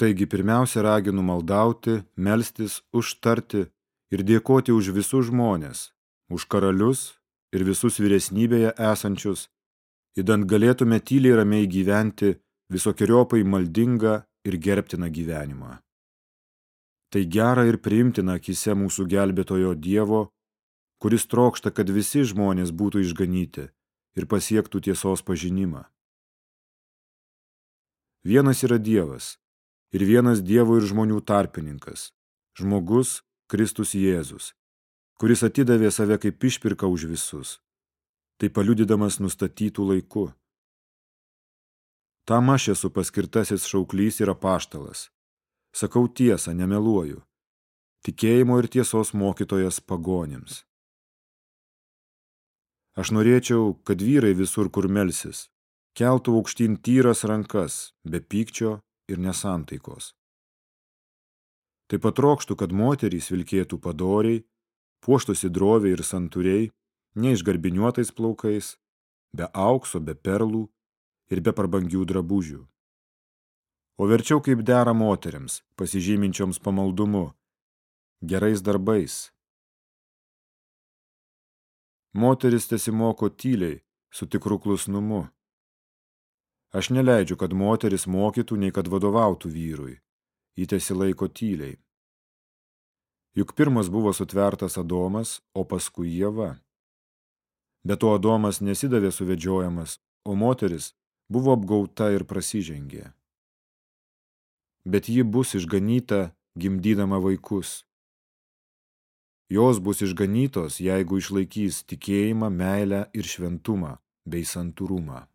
Taigi pirmiausia raginu maldauti, melstis, užtarti ir dėkoti už visus žmonės, už karalius ir visus vyresnybėje esančius, įdant galėtume tyliai ramiai gyventi visokiojopai maldingą ir gerbtiną gyvenimą. Tai gera ir priimtina akise mūsų gelbėtojo Dievo, kuris trokšta, kad visi žmonės būtų išganyti ir pasiektų tiesos pažinimą. Vienas yra Dievas ir vienas Dievo ir žmonių tarpininkas, žmogus Kristus Jėzus, kuris atidavė save kaip išpirka už visus, tai paliudydamas nustatytų laiku. Tam aš esu paskirtasis šauklys ir apaštalas. Sakau tiesą, nemeluoju. Tikėjimo ir tiesos mokytojas pagonims. Aš norėčiau, kad vyrai visur, kur melsis, keltų aukštyn tyras rankas, be pykčio ir nesantaikos. Taip patrokštų, kad moterys vilkėtų padoriai, puoštusi droviai ir santūriai, neišgarbiniuotais plaukais, be aukso, be perlų ir be prabangių drabužių. O verčiau kaip dera moteriams, pasižyminčioms pamaldumu, gerais darbais, Moteris tesimoko tyliai, su tikru klusnumu. Aš neleidžiu, kad moteris mokytų, nei kad vadovautų vyrui. Ji tesilaiko tyliai. Juk pirmas buvo sutvertas Adomas, o paskui Jėva. Bet to Adomas nesidavė suvedžiojamas, o moteris buvo apgauta ir prasižengė. Bet ji bus išganyta, gimdydama vaikus. Jos bus išganytos, jeigu išlaikys tikėjimą, meilę ir šventumą bei santūrumą.